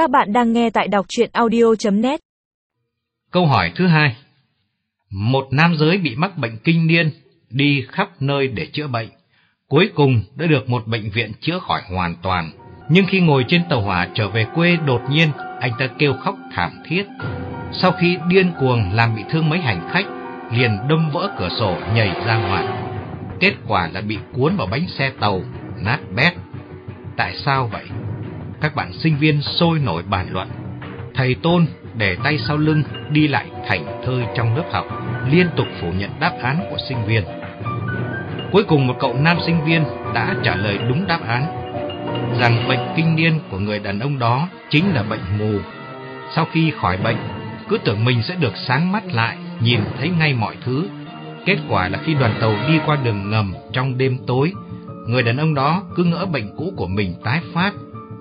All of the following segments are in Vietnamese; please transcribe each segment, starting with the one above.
Các bạn đang nghe tại đọc truyện audio.net Câu hỏi thứ hai Một nam giới bị mắc bệnh kinh niên, đi khắp nơi để chữa bệnh. Cuối cùng đã được một bệnh viện chữa khỏi hoàn toàn. Nhưng khi ngồi trên tàu hỏa trở về quê đột nhiên, anh ta kêu khóc thảm thiết. Sau khi điên cuồng làm bị thương mấy hành khách, liền đâm vỡ cửa sổ nhảy ra ngoài. Kết quả là bị cuốn vào bánh xe tàu, nát bét. Tại sao vậy? Các bạn sinh viên sôi nổi bàn luận. Thầy Tôn để tay sau lưng đi lại thành thơi trong lớp học, liên tục phủ nhận đáp án của sinh viên. Cuối cùng một cậu nam sinh viên đã trả lời đúng đáp án, rằng bệnh kinh niên của người đàn ông đó chính là bệnh mù. Sau khi khỏi bệnh, cứ tưởng mình sẽ được sáng mắt lại, nhìn thấy ngay mọi thứ. Kết quả là khi đoàn tàu đi qua đường ngầm trong đêm tối, người đàn ông đó cứ ngỡ bệnh cũ của mình tái phát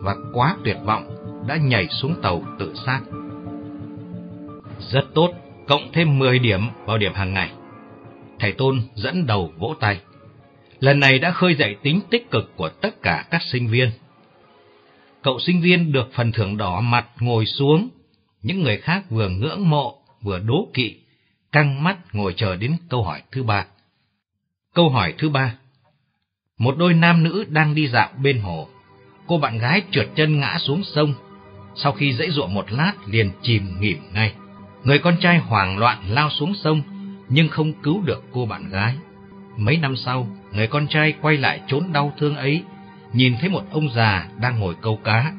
và quá tuyệt vọng đã nhảy xuống tàu tự sát. Rất tốt, cộng thêm 10 điểm vào điểm hàng ngày. Thầy Tôn dẫn đầu vỗ tay. Lần này đã khơi dậy tính tích cực của tất cả các sinh viên. Cậu sinh viên được phần thưởng đỏ mặt ngồi xuống, những người khác vừa ngưỡng mộ, vừa đố kỵ, căng mắt ngồi chờ đến câu hỏi thứ ba. Câu hỏi thứ ba. Một đôi nam nữ đang đi dạo bên hồ. Cô bạn gái trượt chân ngã xuống sông. Sau khi dãy ruộng một lát liền chìm nghỉm ngay. Người con trai hoảng loạn lao xuống sông, nhưng không cứu được cô bạn gái. Mấy năm sau, người con trai quay lại trốn đau thương ấy, nhìn thấy một ông già đang ngồi câu cá.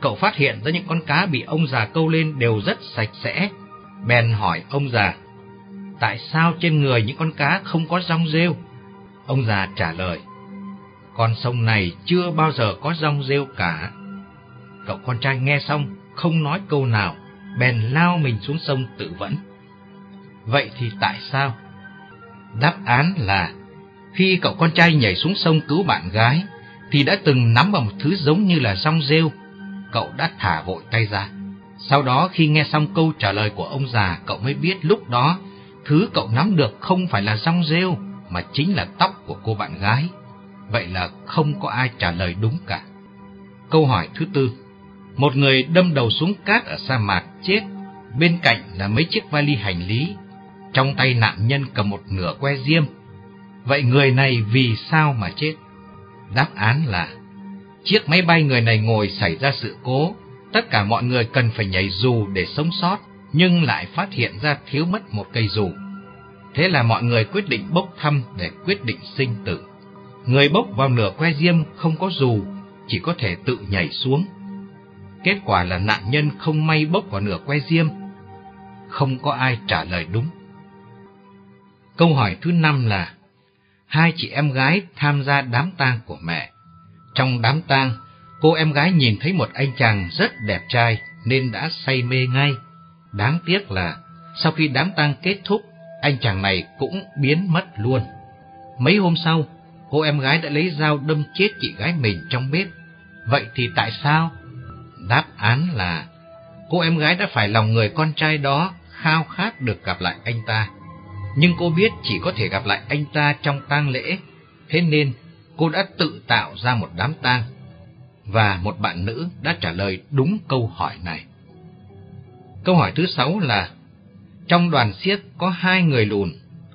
Cậu phát hiện ra những con cá bị ông già câu lên đều rất sạch sẽ. Bèn hỏi ông già, tại sao trên người những con cá không có rong rêu? Ông già trả lời, con sông này chưa bao giờ có rong rêu cả. Cậu con trai nghe xong, không nói câu nào, bèn lao mình xuống sông tự vẫn. Vậy thì tại sao? Đáp án là, khi cậu con trai nhảy xuống sông cứu bạn gái, thì đã từng nắm vào một thứ giống như là rong rêu, cậu đã thả vội tay ra. Sau đó khi nghe xong câu trả lời của ông già, cậu mới biết lúc đó, thứ cậu nắm được không phải là rong rêu, mà chính là tóc của cô bạn gái. Vậy là không có ai trả lời đúng cả. Câu hỏi thứ tư. Một người đâm đầu xuống cát ở sa mạc chết, bên cạnh là mấy chiếc vali hành lý. Trong tay nạn nhân cầm một nửa que diêm. Vậy người này vì sao mà chết? Đáp án là chiếc máy bay người này ngồi xảy ra sự cố, tất cả mọi người cần phải nhảy dù để sống sót, nhưng lại phát hiện ra thiếu mất một cây dù. Thế là mọi người quyết định bốc thăm để quyết định sinh tử. Người bốc vào nửa que diêm không có dù, chỉ có thể tự nhảy xuống. Kết quả là nạn nhân không may bốc vào nửa que diêm. Không có ai trả lời đúng. Câu hỏi thứ năm là Hai chị em gái tham gia đám tang của mẹ. Trong đám tang, cô em gái nhìn thấy một anh chàng rất đẹp trai nên đã say mê ngay. Đáng tiếc là sau khi đám tang kết thúc, anh chàng này cũng biến mất luôn. Mấy hôm sau, cô em gái đã lấy dao đâm chết chị gái mình trong bếp. Vậy thì tại sao? Đáp án là cô em gái đã phải lòng người con trai đó khao khát được gặp lại anh ta. Nhưng cô biết chỉ có thể gặp lại anh ta trong tang lễ, thế nên cô đã tự tạo ra một đám tang. Và một bạn nữ đã trả lời đúng câu hỏi này. Câu hỏi thứ sáu là Trong đoàn siếc có hai người lùn,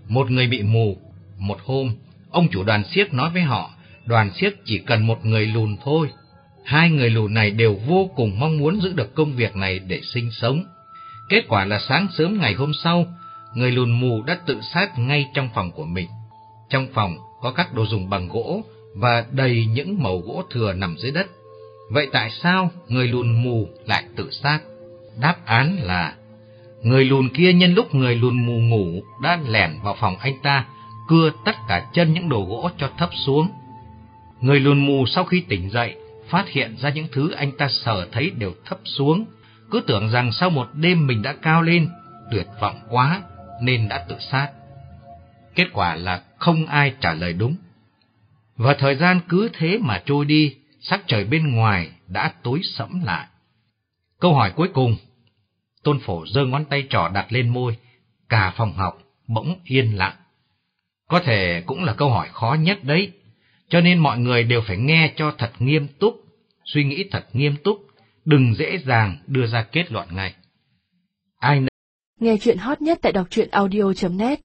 một người bị mù. Một hôm, ông chủ đoàn siếc nói với họ, đoàn siếc chỉ cần một người lùn thôi. Hai người lùn này đều vô cùng mong muốn giữ được công việc này để sinh sống. Kết quả là sáng sớm ngày hôm sau, người lùn mù đã tự sát ngay trong phòng của mình. Trong phòng có các đồ dùng bằng gỗ và đầy những mẩu gỗ thừa nằm dưới đất. Vậy tại sao người lùn mù lại tự sát? Đáp án là người lùn kia nhân lúc người lùn mù ngủ đã lẻn vào phòng anh ta, cưa tất cả chân những đồ gỗ cho thấp xuống. Người lùn mù sau khi tỉnh dậy, phát hiện ra những thứ anh ta sờ thấy đều thấp xuống, cứ tưởng rằng sau một đêm mình đã cao lên, tuyệt vọng quá nên đã tự sát. Kết quả là không ai trả lời đúng. Và thời gian cứ thế mà trôi đi, sắc trời bên ngoài đã tối sẫm lại. Câu hỏi cuối cùng, Tôn Phổ giơ ngón tay trỏ đặt lên môi, cả phòng học bỗng yên lặng. Có thể cũng là câu hỏi khó nhất đấy, cho nên mọi người đều phải nghe cho thật nghiêm túc, suy nghĩ thật nghiêm túc, đừng dễ dàng đưa ra kết luận ngay. Ai Nghe chuyện hot nhất tại đọc truyện audio.net